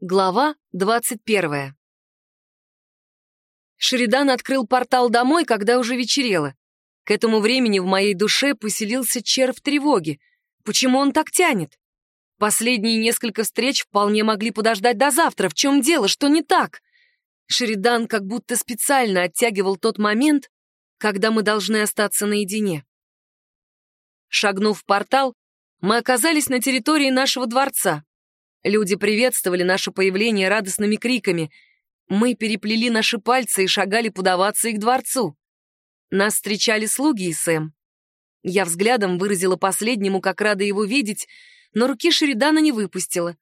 Глава двадцать первая. Шеридан открыл портал домой, когда уже вечерело. К этому времени в моей душе поселился червь тревоги. Почему он так тянет? Последние несколько встреч вполне могли подождать до завтра. В чем дело? Что не так? Шеридан как будто специально оттягивал тот момент, когда мы должны остаться наедине. Шагнув в портал, мы оказались на территории нашего дворца. Люди приветствовали наше появление радостными криками. Мы переплели наши пальцы и шагали подаваться их дворцу. Нас встречали слуги и Сэм. Я взглядом выразила последнему, как рада его видеть, но руки Шеридана не выпустила.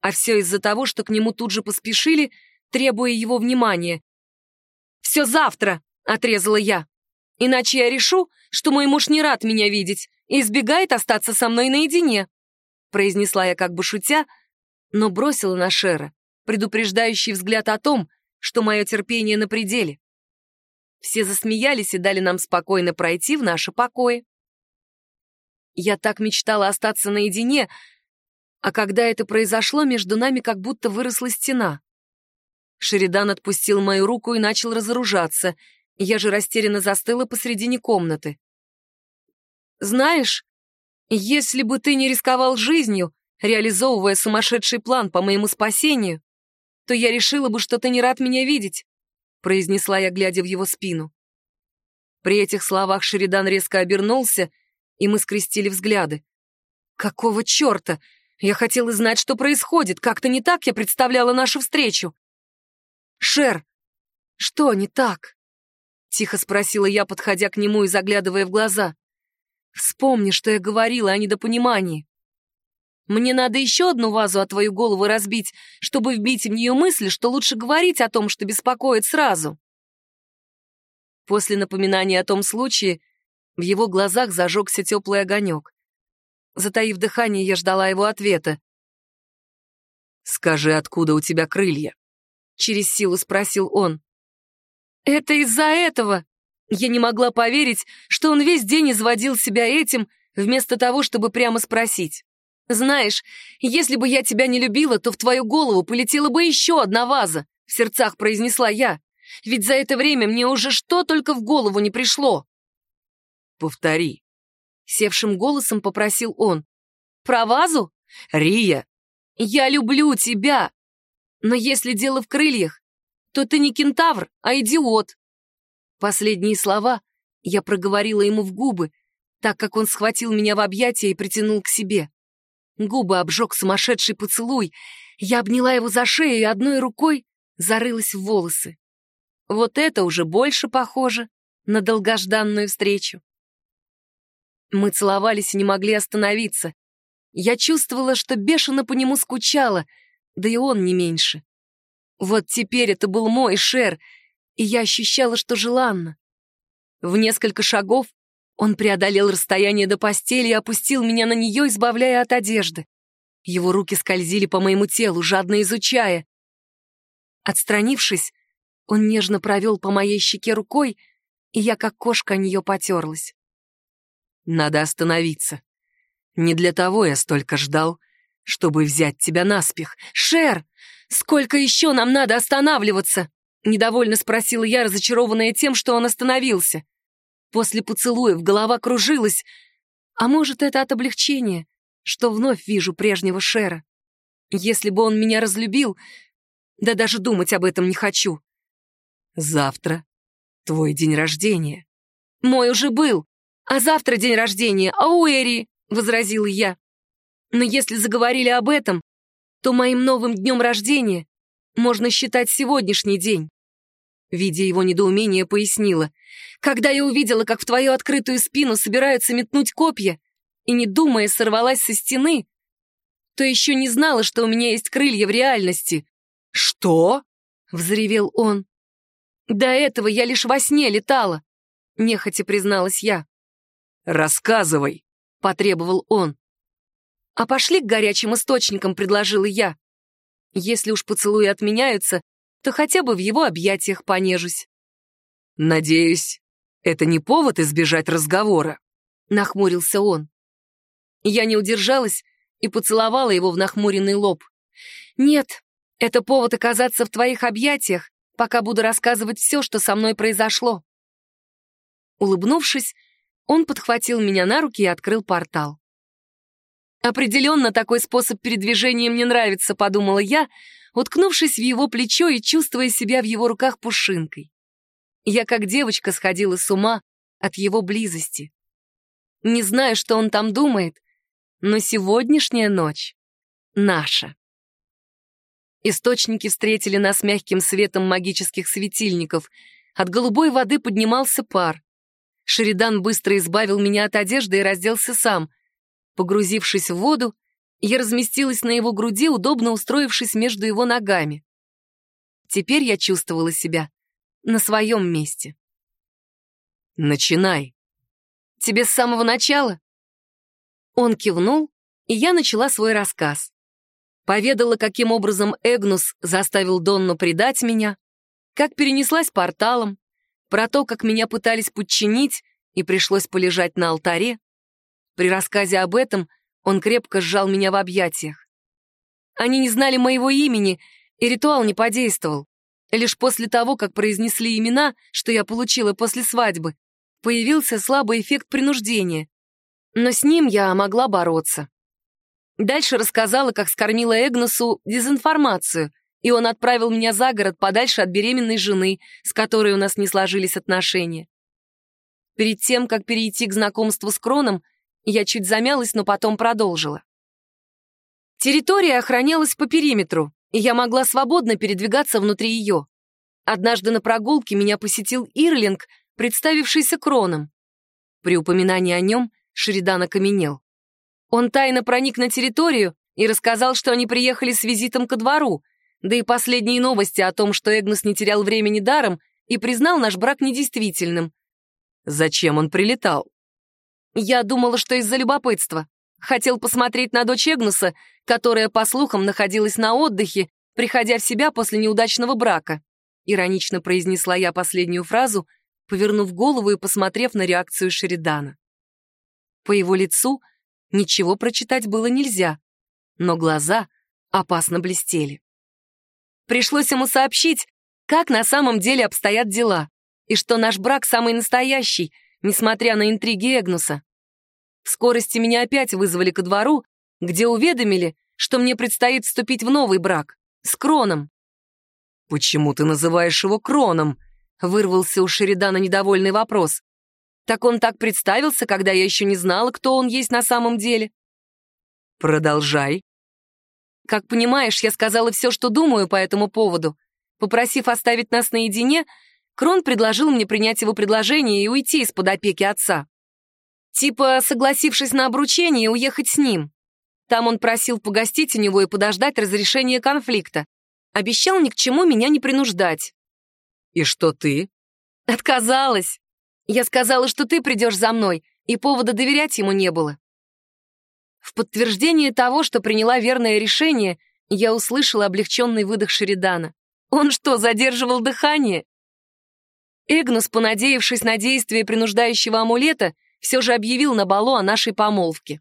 А все из-за того, что к нему тут же поспешили, требуя его внимания. «Все завтра!» — отрезала я. «Иначе я решу, что мой муж не рад меня видеть и избегает остаться со мной наедине», — произнесла я как бы шутя, но бросила на Шера предупреждающий взгляд о том, что мое терпение на пределе. Все засмеялись и дали нам спокойно пройти в наши покои. Я так мечтала остаться наедине, а когда это произошло, между нами как будто выросла стена. Шеридан отпустил мою руку и начал разоружаться. Я же растерянно застыла посредине комнаты. «Знаешь, если бы ты не рисковал жизнью, реализовывая сумасшедший план по моему спасению, то я решила бы, что ты не рад меня видеть», — произнесла я, глядя в его спину. При этих словах Шеридан резко обернулся, и мы скрестили взгляды. «Какого черта? Я хотела знать, что происходит. Как-то не так я представляла нашу встречу». «Шер, что не так?» — тихо спросила я, подходя к нему и заглядывая в глаза. «Вспомни, что я говорила о недопонимании. Мне надо еще одну вазу о твою голову разбить, чтобы вбить в нее мысль, что лучше говорить о том, что беспокоит сразу. После напоминания о том случае в его глазах зажегся теплый огонек. Затаив дыхание, я ждала его ответа. «Скажи, откуда у тебя крылья?» Через силу спросил он. «Это из-за этого!» Я не могла поверить, что он весь день изводил себя этим, вместо того, чтобы прямо спросить. «Знаешь, если бы я тебя не любила, то в твою голову полетела бы еще одна ваза», — в сердцах произнесла я. «Ведь за это время мне уже что только в голову не пришло». «Повтори», — севшим голосом попросил он. «Про вазу?» «Рия!» «Я люблю тебя! Но если дело в крыльях, то ты не кентавр, а идиот!» Последние слова я проговорила ему в губы, так как он схватил меня в объятия и притянул к себе. Губы обжег сумасшедший поцелуй. Я обняла его за шею и одной рукой зарылась в волосы. Вот это уже больше похоже на долгожданную встречу. Мы целовались и не могли остановиться. Я чувствовала, что бешено по нему скучала, да и он не меньше. Вот теперь это был мой Шер, и я ощущала, что желанно. В несколько шагов он преодолел расстояние до постели и опустил меня на нее, избавляя от одежды. Его руки скользили по моему телу, жадно изучая. Отстранившись, он нежно провел по моей щеке рукой, и я, как кошка, о нее потерлась. «Надо остановиться. Не для того я столько ждал, чтобы взять тебя наспех. Шер, сколько еще нам надо останавливаться?» Недовольно спросила я, разочарованная тем, что он остановился. После поцелуев голова кружилась. А может, это от облегчения, что вновь вижу прежнего Шера. Если бы он меня разлюбил, да даже думать об этом не хочу. Завтра твой день рождения. Мой уже был, а завтра день рождения, а у Эри, — возразила я. Но если заговорили об этом, то моим новым днем рождения можно считать сегодняшний день. Видя его недоумение, пояснила. «Когда я увидела, как в твою открытую спину собираются метнуть копья, и, не думая, сорвалась со стены, то еще не знала, что у меня есть крылья в реальности». «Что?» — взревел он. «До этого я лишь во сне летала», — нехотя призналась я. «Рассказывай», — потребовал он. «А пошли к горячим источникам», — предложила я. «Если уж поцелуи отменяются, то хотя бы в его объятиях понежусь. «Надеюсь, это не повод избежать разговора», — нахмурился он. Я не удержалась и поцеловала его в нахмуренный лоб. «Нет, Это повод оказаться в твоих объятиях, пока буду рассказывать все, что со мной произошло». Улыбнувшись, он подхватил меня на руки и открыл портал. «Определенно такой способ передвижения мне нравится», — подумала я, уткнувшись в его плечо и чувствуя себя в его руках пушинкой. Я как девочка сходила с ума от его близости. Не знаю, что он там думает, но сегодняшняя ночь наша. Источники встретили нас мягким светом магических светильников. От голубой воды поднимался пар. Шеридан быстро избавил меня от одежды и разделся сам. Погрузившись в воду, я разместилась на его груди, удобно устроившись между его ногами. Теперь я чувствовала себя на своем месте. «Начинай». «Тебе с самого начала?» Он кивнул, и я начала свой рассказ. Поведала, каким образом Эгнус заставил Донну предать меня, как перенеслась порталом, про то, как меня пытались подчинить и пришлось полежать на алтаре. При рассказе об этом он крепко сжал меня в объятиях. Они не знали моего имени, и ритуал не подействовал. Лишь после того, как произнесли имена, что я получила после свадьбы, появился слабый эффект принуждения. Но с ним я могла бороться. Дальше рассказала, как скормила Эгносу дезинформацию, и он отправил меня за город подальше от беременной жены, с которой у нас не сложились отношения. Перед тем, как перейти к знакомству с Кроном, я чуть замялась, но потом продолжила. Территория охранялась по периметру, и я могла свободно передвигаться внутри ее. Однажды на прогулке меня посетил Ирлинг, представившийся Кроном. При упоминании о нем Шеридан окаменел. Он тайно проник на территорию и рассказал, что они приехали с визитом ко двору, да и последние новости о том, что Эгнус не терял времени даром и признал наш брак недействительным. Зачем он прилетал? Я думала, что из-за любопытства. Хотел посмотреть на дочь Эгнуса, которая, по слухам, находилась на отдыхе, приходя в себя после неудачного брака. Иронично произнесла я последнюю фразу, повернув голову и посмотрев на реакцию Шеридана. По его лицу ничего прочитать было нельзя, но глаза опасно блестели. Пришлось ему сообщить, как на самом деле обстоят дела, и что наш брак самый настоящий, несмотря на интриги Эгнуса. В скорости меня опять вызвали ко двору, где уведомили, что мне предстоит вступить в новый брак с Кроном. «Почему ты называешь его Кроном?» — вырвался у Шеридана недовольный вопрос. Так он так представился, когда я еще не знала, кто он есть на самом деле. Продолжай. Как понимаешь, я сказала все, что думаю по этому поводу. Попросив оставить нас наедине, Крон предложил мне принять его предложение и уйти из-под опеки отца. Типа, согласившись на обручение уехать с ним. Там он просил погостить у него и подождать разрешения конфликта. Обещал ни к чему меня не принуждать. «И что ты?» «Отказалась. Я сказала, что ты придешь за мной, и повода доверять ему не было. В подтверждение того, что приняла верное решение, я услышала облегченный выдох Шеридана. Он что, задерживал дыхание? Эгнус, понадеявшись на действие принуждающего амулета, все же объявил на балу о нашей помолвке.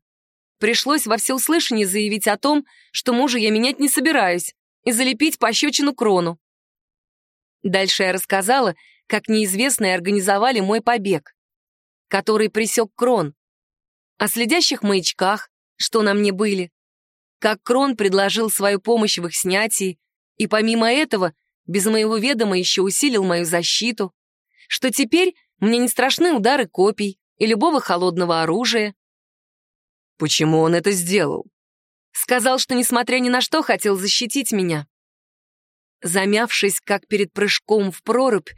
Пришлось во всеуслышание заявить о том, что мужа я менять не собираюсь, и залепить пощечину крону. Дальше я рассказала, как неизвестные организовали мой побег, который присек Крон, о следящих маячках, что на мне были, как Крон предложил свою помощь в их снятии, и помимо этого, без моего ведома еще усилил мою защиту, что теперь мне не страшны удары копий и любого холодного оружия. Почему он это сделал? Сказал, что, несмотря ни на что, хотел защитить меня. Замявшись, как перед прыжком в прорубь,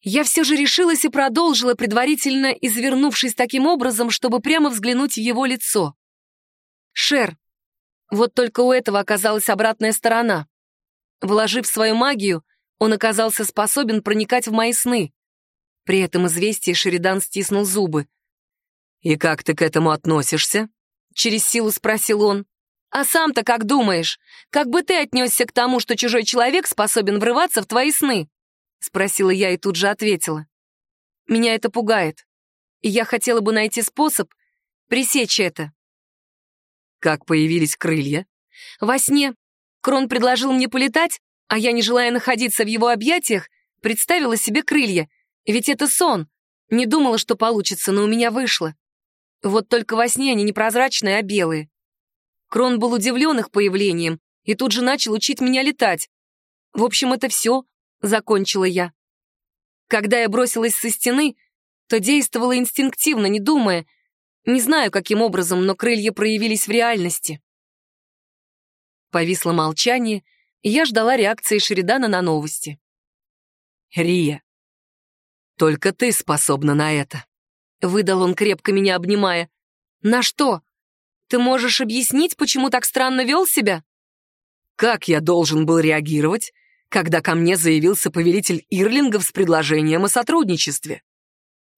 я все же решилась и продолжила, предварительно извернувшись таким образом, чтобы прямо взглянуть в его лицо. «Шер, вот только у этого оказалась обратная сторона. Вложив свою магию, он оказался способен проникать в мои сны. При этом известии Шеридан стиснул зубы. «И как ты к этому относишься?» — через силу спросил он. «А сам-то как думаешь? Как бы ты отнесся к тому, что чужой человек способен врываться в твои сны?» — спросила я и тут же ответила. «Меня это пугает, и я хотела бы найти способ пресечь это». «Как появились крылья?» «Во сне. Крон предложил мне полетать, а я, не желая находиться в его объятиях, представила себе крылья. Ведь это сон. Не думала, что получится, но у меня вышло. Вот только во сне они не прозрачные, а белые. Крон был удивлен их появлением и тут же начал учить меня летать. В общем, это все, закончила я. Когда я бросилась со стены, то действовала инстинктивно, не думая. Не знаю, каким образом, но крылья проявились в реальности. Повисло молчание, и я ждала реакции Шеридана на новости. «Рия, только ты способна на это», — выдал он, крепко меня обнимая. «На что? Ты можешь объяснить, почему так странно вел себя?» «Как я должен был реагировать, когда ко мне заявился повелитель Ирлингов с предложением о сотрудничестве?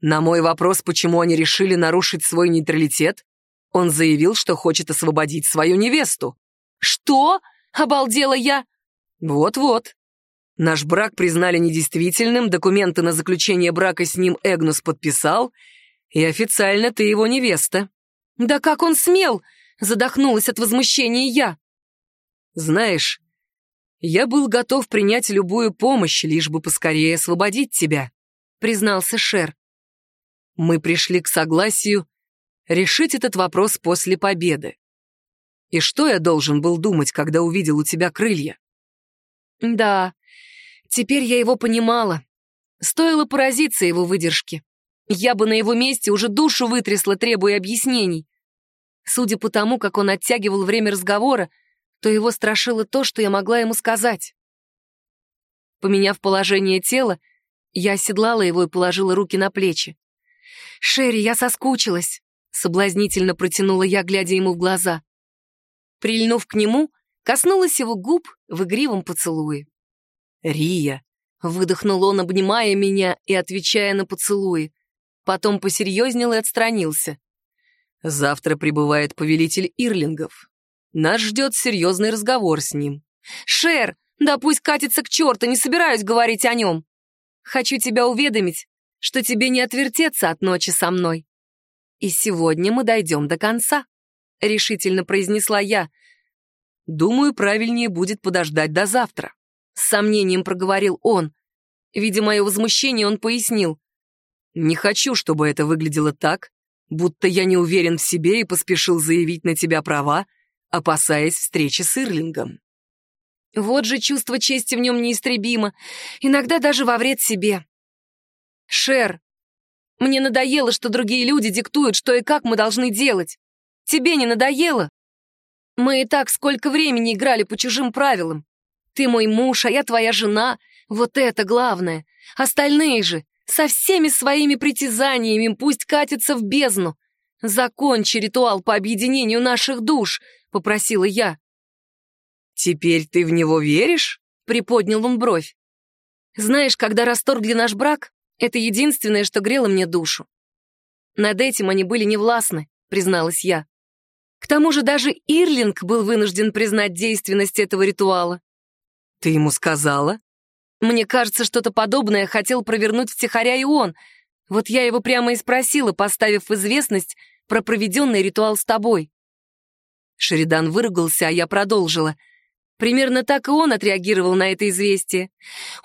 На мой вопрос, почему они решили нарушить свой нейтралитет, он заявил, что хочет освободить свою невесту. «Что?» — обалдела я. «Вот-вот. Наш брак признали недействительным, документы на заключение брака с ним Эгнус подписал, и официально ты его невеста». «Да как он смел?» — задохнулась от возмущения я. «Знаешь, я был готов принять любую помощь, лишь бы поскорее освободить тебя», — признался Шер. «Мы пришли к согласию решить этот вопрос после победы. И что я должен был думать, когда увидел у тебя крылья? Да, теперь я его понимала. Стоило поразиться его выдержке. Я бы на его месте уже душу вытрясла, требуя объяснений. Судя по тому, как он оттягивал время разговора, то его страшило то, что я могла ему сказать. Поменяв положение тела, я оседлала его и положила руки на плечи. «Шерри, я соскучилась», — соблазнительно протянула я, глядя ему в глаза. Прильнув к нему, коснулась его губ в игривом поцелуе. «Рия!» — выдохнул он, обнимая меня и отвечая на поцелуи. Потом посерьезнел и отстранился. «Завтра прибывает повелитель Ирлингов. Нас ждет серьезный разговор с ним». «Шер, да пусть катится к черту, не собираюсь говорить о нем. Хочу тебя уведомить, что тебе не отвертеться от ночи со мной. И сегодня мы дойдем до конца». — решительно произнесла я. «Думаю, правильнее будет подождать до завтра», — с сомнением проговорил он. Видя мое возмущение, он пояснил. «Не хочу, чтобы это выглядело так, будто я не уверен в себе и поспешил заявить на тебя права, опасаясь встречи с Ирлингом». Вот же чувство чести в нем неистребимо, иногда даже во вред себе. Шер, мне надоело, что другие люди диктуют, что и как мы должны делать. Тебе не надоело? Мы и так сколько времени играли по чужим правилам. Ты мой муж, а я твоя жена. Вот это главное. Остальные же со всеми своими притязаниями пусть катятся в бездну. Закончи ритуал по объединению наших душ, попросила я. Теперь ты в него веришь? Приподнял он бровь. Знаешь, когда расторгли наш брак, это единственное, что грело мне душу. Над этим они были невластны, призналась я. К тому же даже Ирлинг был вынужден признать действенность этого ритуала. «Ты ему сказала?» «Мне кажется, что-то подобное хотел провернуть втихаря и он. Вот я его прямо и спросила, поставив в известность про проведенный ритуал с тобой». Шеридан выругался, а я продолжила. Примерно так и он отреагировал на это известие.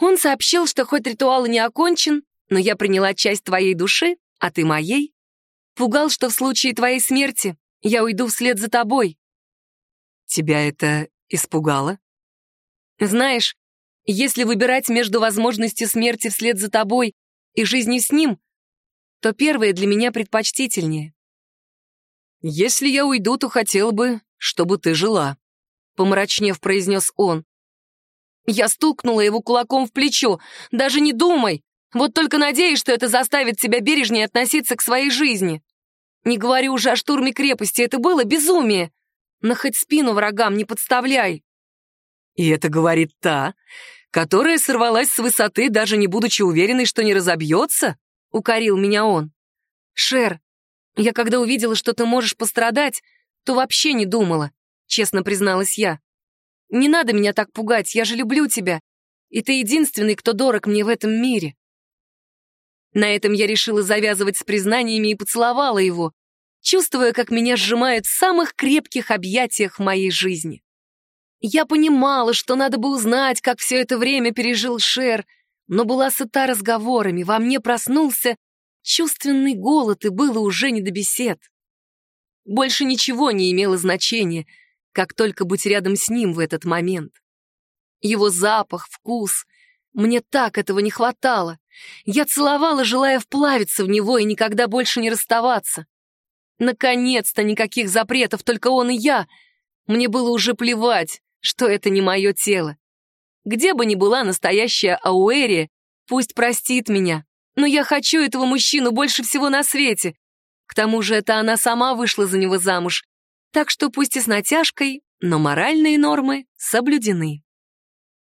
Он сообщил, что хоть ритуал и не окончен, но я приняла часть твоей души, а ты моей. Пугал, что в случае твоей смерти я уйду вслед за тобой». «Тебя это испугало?» «Знаешь, если выбирать между возможностью смерти вслед за тобой и жизнью с ним, то первое для меня предпочтительнее». «Если я уйду, то хотел бы, чтобы ты жила», — помрачнев произнес он. Я стукнула его кулаком в плечо. «Даже не думай! Вот только надеюсь, что это заставит тебя бережнее относиться к своей жизни». Не говорю уже о штурме крепости, это было безумие. Но хоть спину врагам не подставляй. И это говорит та, которая сорвалась с высоты, даже не будучи уверенной, что не разобьется? Укорил меня он. Шер, я когда увидела, что ты можешь пострадать, то вообще не думала, честно призналась я. Не надо меня так пугать, я же люблю тебя. И ты единственный, кто дорог мне в этом мире. На этом я решила завязывать с признаниями и поцеловала его, чувствуя, как меня сжимают в самых крепких объятиях моей жизни. Я понимала, что надо бы узнать, как все это время пережил Шер, но была сыта разговорами, во мне проснулся чувственный голод, и было уже не до бесед. Больше ничего не имело значения, как только быть рядом с ним в этот момент. Его запах, вкус. Мне так этого не хватало. Я целовала, желая вплавиться в него и никогда больше не расставаться. Наконец-то никаких запретов, только он и я. Мне было уже плевать, что это не мое тело. Где бы ни была настоящая Ауэрия, пусть простит меня, но я хочу этого мужчину больше всего на свете. К тому же это она сама вышла за него замуж, так что пусть и с натяжкой, но моральные нормы соблюдены.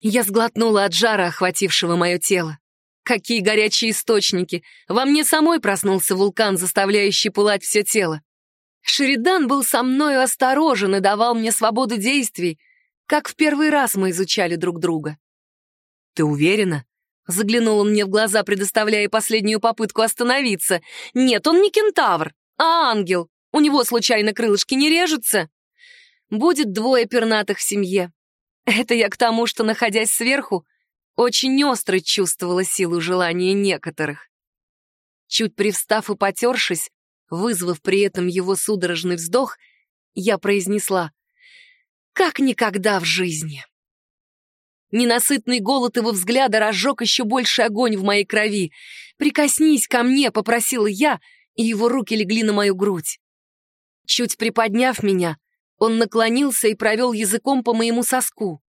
Я сглотнула от жара, охватившего мое тело. Какие горячие источники! Во мне самой проснулся вулкан, заставляющий пылать все тело. Шеридан был со мною осторожен и давал мне свободу действий, как в первый раз мы изучали друг друга. «Ты уверена?» — заглянул он мне в глаза, предоставляя последнюю попытку остановиться. «Нет, он не кентавр, а ангел. У него, случайно, крылышки не режутся?» «Будет двое пернатых в семье. Это я к тому, что, находясь сверху, очень остро чувствовала силу желания некоторых. Чуть привстав и потершись, Вызвав при этом его судорожный вздох, я произнесла «Как никогда в жизни!» Ненасытный голод его взгляда разжег еще больше огонь в моей крови. «Прикоснись ко мне!» — попросила я, и его руки легли на мою грудь. Чуть приподняв меня, он наклонился и провел языком по моему соску.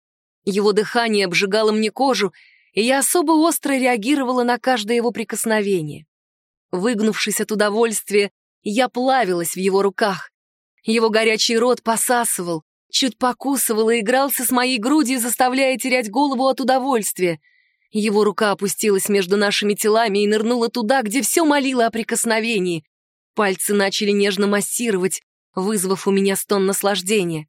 Его дыхание обжигало мне кожу, и я особо остро реагировала на каждое его прикосновение. Выгнувшись от удовольствия, я плавилась в его руках. Его горячий рот посасывал, чуть покусывал и игрался с моей грудью, заставляя терять голову от удовольствия. Его рука опустилась между нашими телами и нырнула туда, где все молило о прикосновении. Пальцы начали нежно массировать, вызвав у меня стон наслаждения.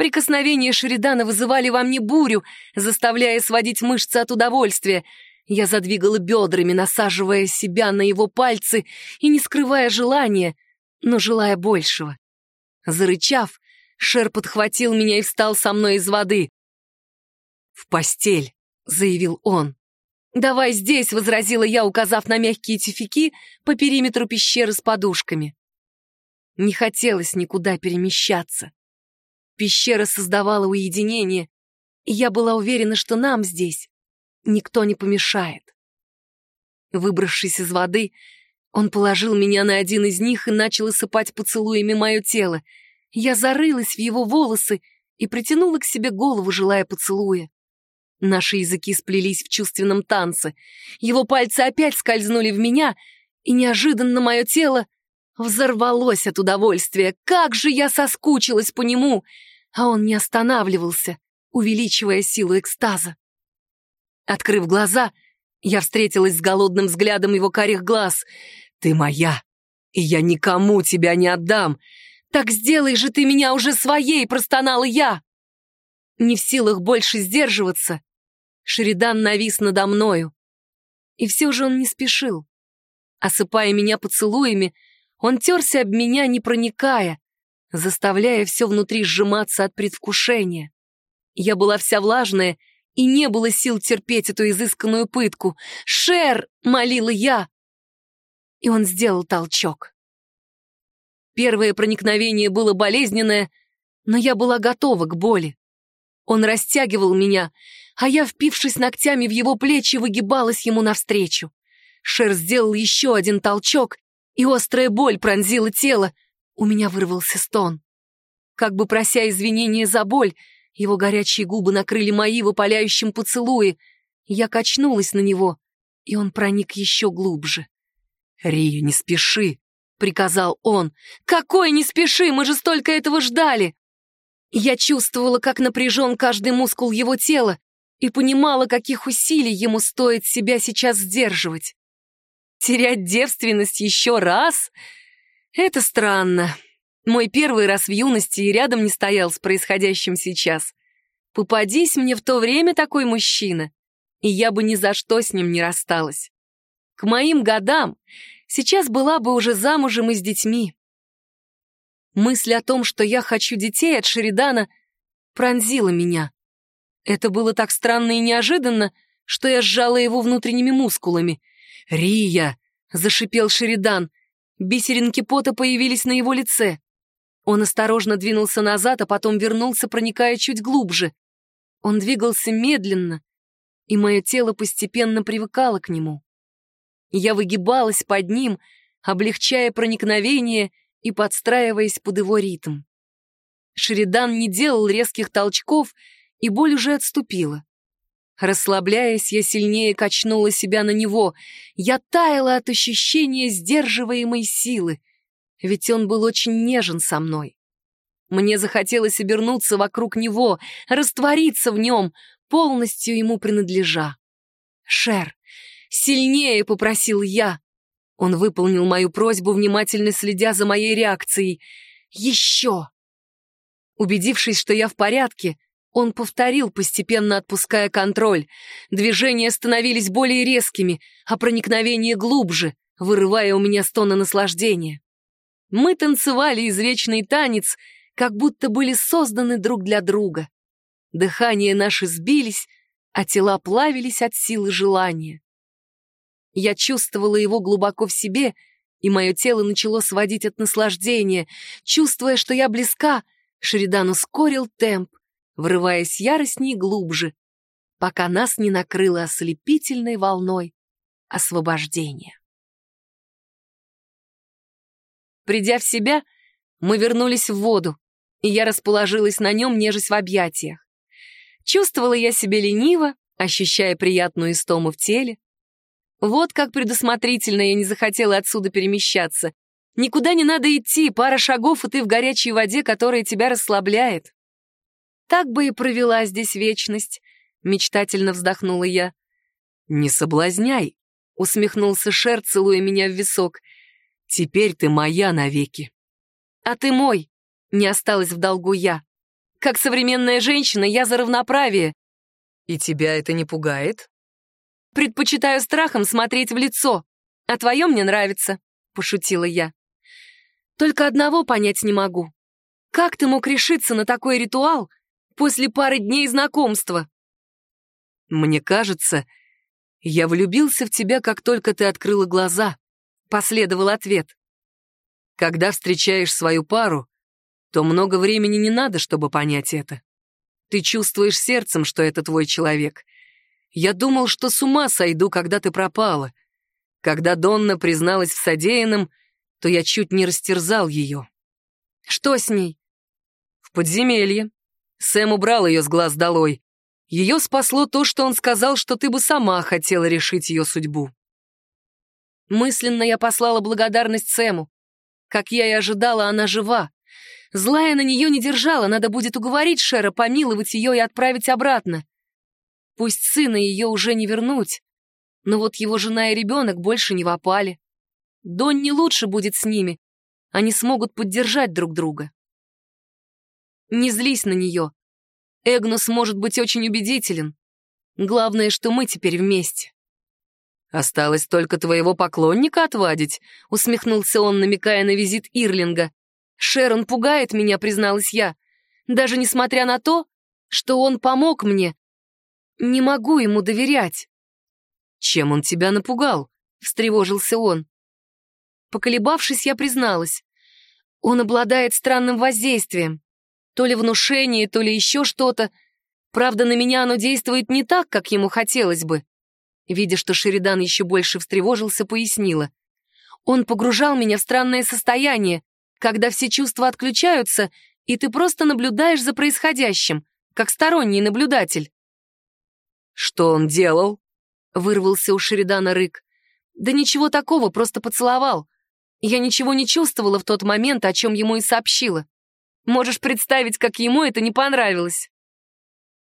Прикосновения Шеридана вызывали во мне бурю, заставляя сводить мышцы от удовольствия — я задвигала бедрами, насаживая себя на его пальцы и не скрывая желания, но желая большего. Зарычав, Шер подхватил меня и встал со мной из воды. «В постель», — заявил он. «Давай здесь», — возразила я, указав на мягкие тюфяки по периметру пещеры с подушками. Не хотелось никуда перемещаться. Пещера создавала уединение, и я была уверена, что нам здесь никто не помешает. Выбравшись из воды, он положил меня на один из них и начал осыпать поцелуями мое тело. Я зарылась в его волосы и притянула к себе голову, желая поцелуя. Наши языки сплелись в чувственном танце. Его пальцы опять скользнули в меня, и неожиданно мое тело взорвалось от удовольствия. Как же я соскучилась по нему! А он не останавливался, увеличивая силу экстаза. Открыв глаза, я встретилась с голодным взглядом его карих глаз. «Ты моя, и я никому тебя не отдам. Так сделай же ты меня уже своей!» — простонала я. Не в силах больше сдерживаться, Шеридан навис надо мною. И все же он не спешил. Осыпая меня поцелуями, он терся об меня, не проникая, заставляя все внутри сжиматься от предвкушения. Я была вся влажная и не было сил терпеть эту изысканную пытку. «Шер!» — молила я. И он сделал толчок. Первое проникновение было болезненное, но я была готова к боли. Он растягивал меня, а я, впившись ногтями в его плечи, выгибалась ему навстречу. Шер сделал еще один толчок, и острая боль пронзила тело. У меня вырвался стон. Как бы прося извинения за боль, его горячие губы накрыли мои в опаляющем поцелуе. Я качнулась на него, и он проник еще глубже. «Рия, не спеши!» — приказал он. «Какой не спеши? Мы же столько этого ждали!» Я чувствовала, как напряжен каждый мускул его тела, и понимала, каких усилий ему стоит себя сейчас сдерживать. Терять девственность еще раз? Это странно. Мой первый раз в юности и рядом не стоял с происходящим сейчас. Попадись мне в то время такой мужчина, и я бы ни за что с ним не рассталась. К моим годам сейчас была бы уже замужем и с детьми. Мысль о том, что я хочу детей от Шеридана, пронзило меня. Это было так странно и неожиданно, что я сжала его внутренними мускулами. «Рия!» — зашипел Шеридан. Бисеринки пота появились на его лице. Он осторожно двинулся назад, а потом вернулся, проникая чуть глубже. Он двигался медленно, и мое тело постепенно привыкало к нему. Я выгибалась под ним, облегчая проникновение и подстраиваясь под его ритм. Шеридан не делал резких толчков, и боль уже отступила. Расслабляясь, я сильнее качнула себя на него. Я таяла от ощущения сдерживаемой силы, ведь он был очень нежен со мной. Мне захотелось обернуться вокруг него, раствориться в нем, полностью ему принадлежа. «Шер, сильнее!» — попросил я. Он выполнил мою просьбу, внимательно следя за моей реакцией. «Еще!» Убедившись, что я в порядке, он повторил, постепенно отпуская контроль. Движения становились более резкими, а проникновение глубже, вырывая у меня стоны наслаждения. Мы танцевали извечный танец, как будто были созданы друг для друга. Дыхания наши сбились, а тела плавились от силы желания. Я чувствовала его глубоко в себе, и мое тело начало сводить от наслаждения. Чувствуя, что я близка, Шеридан ускорил темп, врываясь яростней глубже, пока нас не накрыло ослепительной волной освобождения. Придя в себя, мы вернулись в воду, и я расположилась на нем, нежесть в объятиях. Чувствовала я себя лениво, ощущая приятную истому в теле. Вот как предусмотрительно я не захотела отсюда перемещаться, Никуда не надо идти, пара шагов, и ты в горячей воде, которая тебя расслабляет. Так бы и провела здесь вечность, мечтательно вздохнула я. Не соблазняй, усмехнулся Шер, целуя меня в висок. Теперь ты моя навеки. А ты мой, не осталась в долгу я. Как современная женщина, я за равноправие. И тебя это не пугает? Предпочитаю страхом смотреть в лицо, а твое мне нравится, пошутила я. Только одного понять не могу. Как ты мог решиться на такой ритуал после пары дней знакомства? Мне кажется, я влюбился в тебя, как только ты открыла глаза, последовал ответ. Когда встречаешь свою пару, то много времени не надо, чтобы понять это. Ты чувствуешь сердцем, что это твой человек. Я думал, что с ума сойду, когда ты пропала. Когда Донна призналась в содеянном, то я чуть не растерзал ее. Что с ней? В подземелье. Сэм убрал ее с глаз долой. Ее спасло то, что он сказал, что ты бы сама хотела решить ее судьбу. Мысленно я послала благодарность Сэму. Как я и ожидала, она жива. Злая на нее не держала, надо будет уговорить Шера помиловать ее и отправить обратно. Пусть сына ее уже не вернуть, но вот его жена и ребенок больше не в опале. Донни лучше будет с ними. Они смогут поддержать друг друга. Не злись на нее. Эгнус может быть очень убедителен. Главное, что мы теперь вместе. «Осталось только твоего поклонника отвадить», — усмехнулся он, намекая на визит Ирлинга. «Шерон пугает меня», — призналась я. «Даже несмотря на то, что он помог мне, не могу ему доверять». «Чем он тебя напугал?» — встревожился он. Поколебавшись, я призналась. Он обладает странным воздействием. То ли внушение, то ли еще что-то. Правда, на меня оно действует не так, как ему хотелось бы. Видя, что Шеридан еще больше встревожился, пояснила. Он погружал меня в странное состояние, когда все чувства отключаются, и ты просто наблюдаешь за происходящим, как сторонний наблюдатель. «Что он делал?» — вырвался у Шеридана рык. «Да ничего такого, просто поцеловал. Я ничего не чувствовала в тот момент, о чем ему и сообщила. Можешь представить, как ему это не понравилось.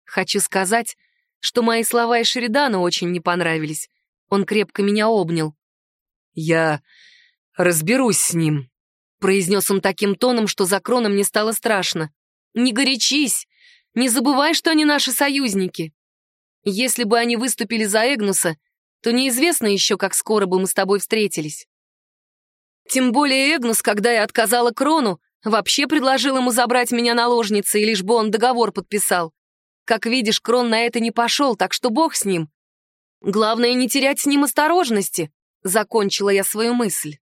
Хочу сказать, что мои слова и Шеридану очень не понравились. Он крепко меня обнял. «Я разберусь с ним», — произнес он таким тоном, что за кроном мне стало страшно. «Не горячись! Не забывай, что они наши союзники. Если бы они выступили за Эгнуса, то неизвестно еще, как скоро бы мы с тобой встретились. Тем более Эгнус, когда я отказала Крону, Вообще предложил ему забрать меня наложницей, лишь бы он договор подписал. Как видишь, Крон на это не пошел, так что бог с ним. Главное, не терять с ним осторожности, закончила я свою мысль.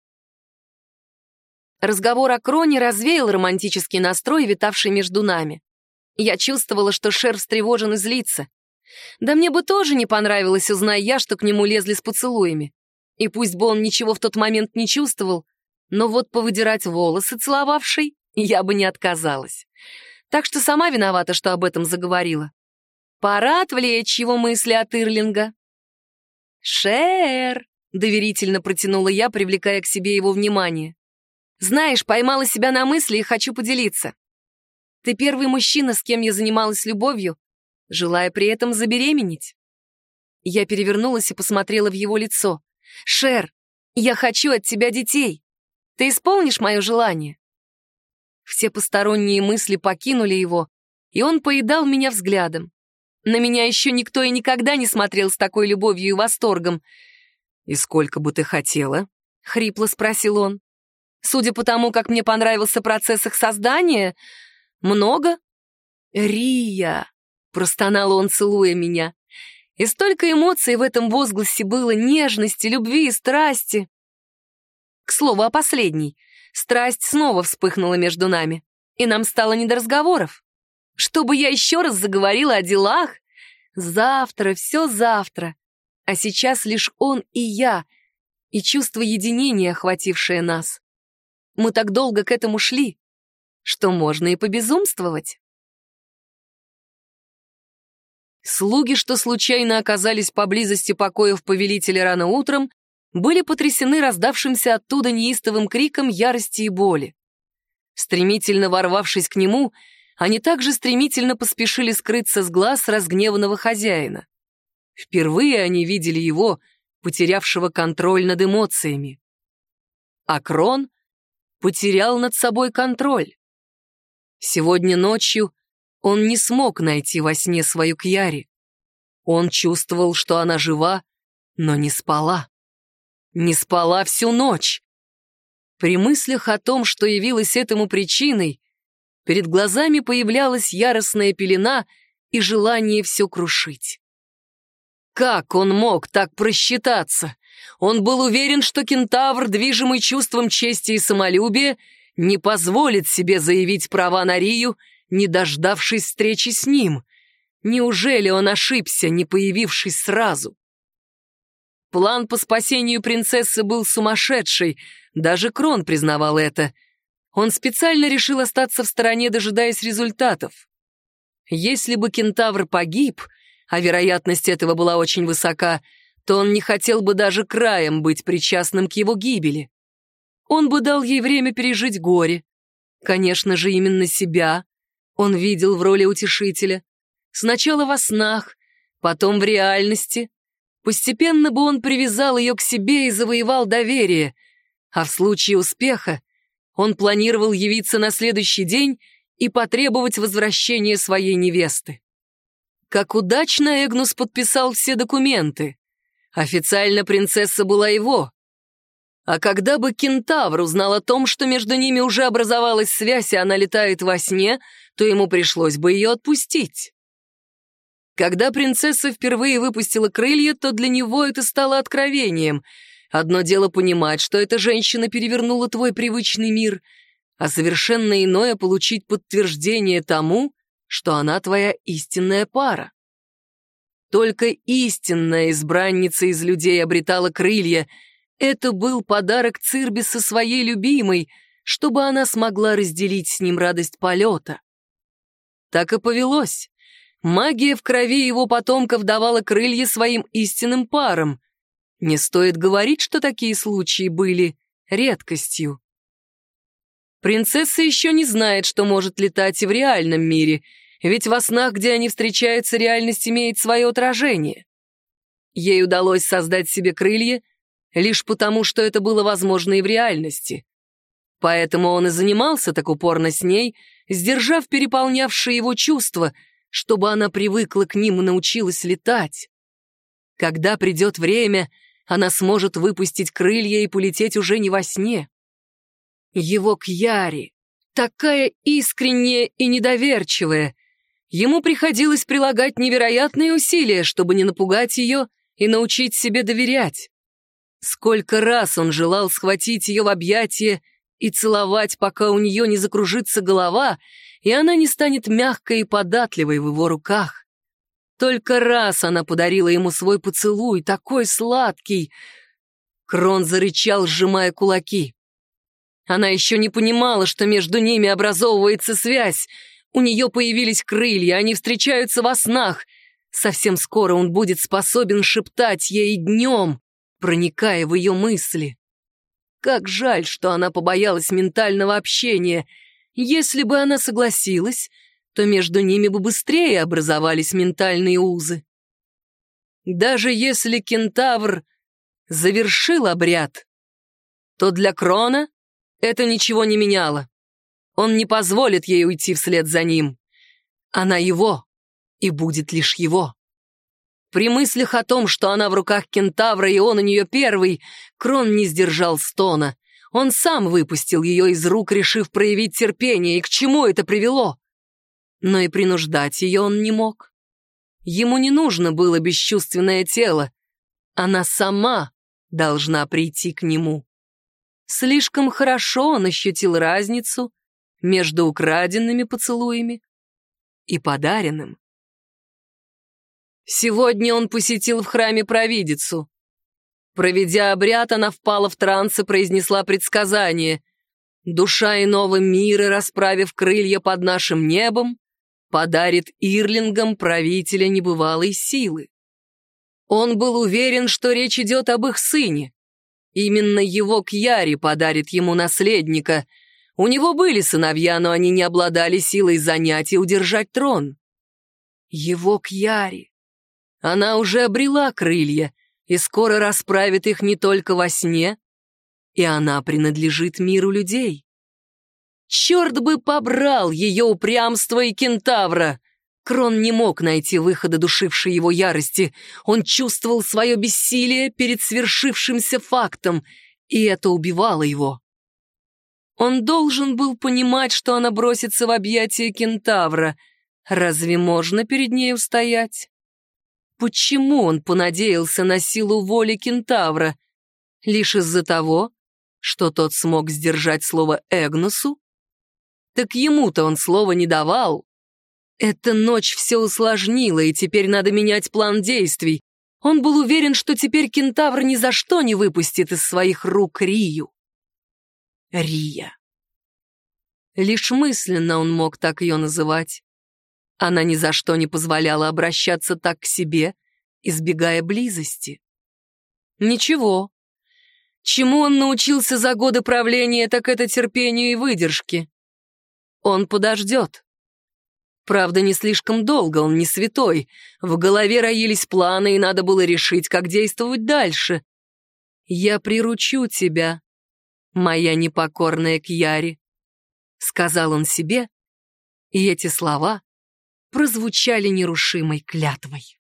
Разговор о Кроне развеял романтический настрой, витавший между нами. Я чувствовала, что Шер встревожен и злится. Да мне бы тоже не понравилось, узнай я, что к нему лезли с поцелуями. И пусть бы он ничего в тот момент не чувствовал, но вот повыдирать волосы целовавшей я бы не отказалась. Так что сама виновата, что об этом заговорила. Пора отвлечь его мысли от Ирлинга. «Шер!» — доверительно протянула я, привлекая к себе его внимание. «Знаешь, поймала себя на мысли и хочу поделиться. Ты первый мужчина, с кем я занималась любовью, желая при этом забеременеть». Я перевернулась и посмотрела в его лицо. «Шер, я хочу от тебя детей. Ты исполнишь мое желание?» Все посторонние мысли покинули его, и он поедал меня взглядом. На меня еще никто и никогда не смотрел с такой любовью и восторгом. «И сколько бы ты хотела?» — хрипло спросил он. «Судя по тому, как мне понравился процесс их создания, много?» «Рия!» — простонал он, целуя меня. И столько эмоций в этом возгласе было, нежности, любви и страсти. К слову о последней. Страсть снова вспыхнула между нами, и нам стало не до разговоров. Чтобы я еще раз заговорила о делах? Завтра, все завтра. А сейчас лишь он и я, и чувство единения, охватившее нас. Мы так долго к этому шли, что можно и побезумствовать. Слуги, что случайно оказались поблизости покоев повелителя рано утром, были потрясены раздавшимся оттуда неистовым криком ярости и боли. Стремительно ворвавшись к нему, они также стремительно поспешили скрыться с глаз разгневанного хозяина. Впервые они видели его, потерявшего контроль над эмоциями. А Крон потерял над собой контроль. Сегодня ночью он не смог найти во сне свою Кьяри. Он чувствовал, что она жива, но не спала. Не спала всю ночь. При мыслях о том, что явилась этому причиной, перед глазами появлялась яростная пелена и желание все крушить. Как он мог так просчитаться? Он был уверен, что кентавр, движимый чувством чести и самолюбия, не позволит себе заявить права на Рию не дождавшись встречи с ним. Неужели он ошибся, не появившись сразу? План по спасению принцессы был сумасшедший, даже Крон признавал это. Он специально решил остаться в стороне, дожидаясь результатов. Если бы кентавр погиб, а вероятность этого была очень высока, то он не хотел бы даже краем быть причастным к его гибели. Он бы дал ей время пережить горе. Конечно же, именно себя, он видел в роли утешителя. Сначала во снах, потом в реальности. Постепенно бы он привязал ее к себе и завоевал доверие. А в случае успеха он планировал явиться на следующий день и потребовать возвращения своей невесты. Как удачно Эгнус подписал все документы. Официально принцесса была его. А когда бы кентавр узнал о том, что между ними уже образовалась связь, и она летает во сне, то ему пришлось бы ее отпустить. Когда принцесса впервые выпустила крылья, то для него это стало откровением. Одно дело понимать, что эта женщина перевернула твой привычный мир, а совершенно иное — получить подтверждение тому, что она твоя истинная пара. Только истинная избранница из людей обретала крылья. Это был подарок Цирбиса своей любимой, чтобы она смогла разделить с ним радость полета. Так и повелось. Магия в крови его потомков давала крылья своим истинным парам. Не стоит говорить, что такие случаи были редкостью. Принцесса еще не знает, что может летать и в реальном мире, ведь во снах, где они встречаются, реальность имеет свое отражение. Ей удалось создать себе крылья лишь потому, что это было возможно и в реальности. Поэтому он и занимался так упорно с ней, сдержав переполнявшие его чувства, чтобы она привыкла к ним и научилась летать. Когда придет время, она сможет выпустить крылья и полететь уже не во сне. Его Кьяри, такая искренняя и недоверчивая. Ему приходилось прилагать невероятные усилия, чтобы не напугать ее и научить себе доверять. Сколько раз он желал схватить ее в объятия и целовать, пока у нее не закружится голова, и она не станет мягкой и податливой в его руках. Только раз она подарила ему свой поцелуй, такой сладкий. Крон зарычал, сжимая кулаки. Она еще не понимала, что между ними образовывается связь. У нее появились крылья, они встречаются во снах. Совсем скоро он будет способен шептать ей днем, проникая в ее мысли. Как жаль, что она побоялась ментального общения. Если бы она согласилась, то между ними бы быстрее образовались ментальные узы. Даже если кентавр завершил обряд, то для Крона это ничего не меняло. Он не позволит ей уйти вслед за ним. Она его, и будет лишь его. При мыслях о том, что она в руках кентавра, и он у нее первый, Крон не сдержал стона. Он сам выпустил ее из рук, решив проявить терпение, и к чему это привело? Но и принуждать ее он не мог. Ему не нужно было бесчувственное тело. Она сама должна прийти к нему. Слишком хорошо он ощутил разницу между украденными поцелуями и подаренным. Сегодня он посетил в храме провидицу. Проведя обряд, она впала в транс и произнесла предсказание. «Душа иного мира, расправив крылья под нашим небом, подарит Ирлингам правителя небывалой силы». Он был уверен, что речь идет об их сыне. Именно его Кьяри подарит ему наследника. У него были сыновья, но они не обладали силой занять и удержать трон. Его Кьяри. Она уже обрела крылья и скоро расправит их не только во сне, и она принадлежит миру людей. Черт бы побрал ее упрямство и кентавра! Крон не мог найти выхода душившей его ярости. Он чувствовал свое бессилие перед свершившимся фактом, и это убивало его. Он должен был понимать, что она бросится в объятия кентавра. Разве можно перед ней устоять? Почему он понадеялся на силу воли кентавра? Лишь из-за того, что тот смог сдержать слово Эгнусу? Так ему-то он слова не давал. Эта ночь все усложнила, и теперь надо менять план действий. Он был уверен, что теперь кентавр ни за что не выпустит из своих рук Рию. Рия. Лишь мысленно он мог так ее называть. Она ни за что не позволяла обращаться так к себе, избегая близости. Ничего. Чему он научился за годы правления, так это терпению и выдержке. Он подождет. Правда, не слишком долго, он не святой. В голове роились планы, и надо было решить, как действовать дальше. «Я приручу тебя, моя непокорная Кьяри», — сказал он себе, и эти слова прозвучали нерушимой клятвой.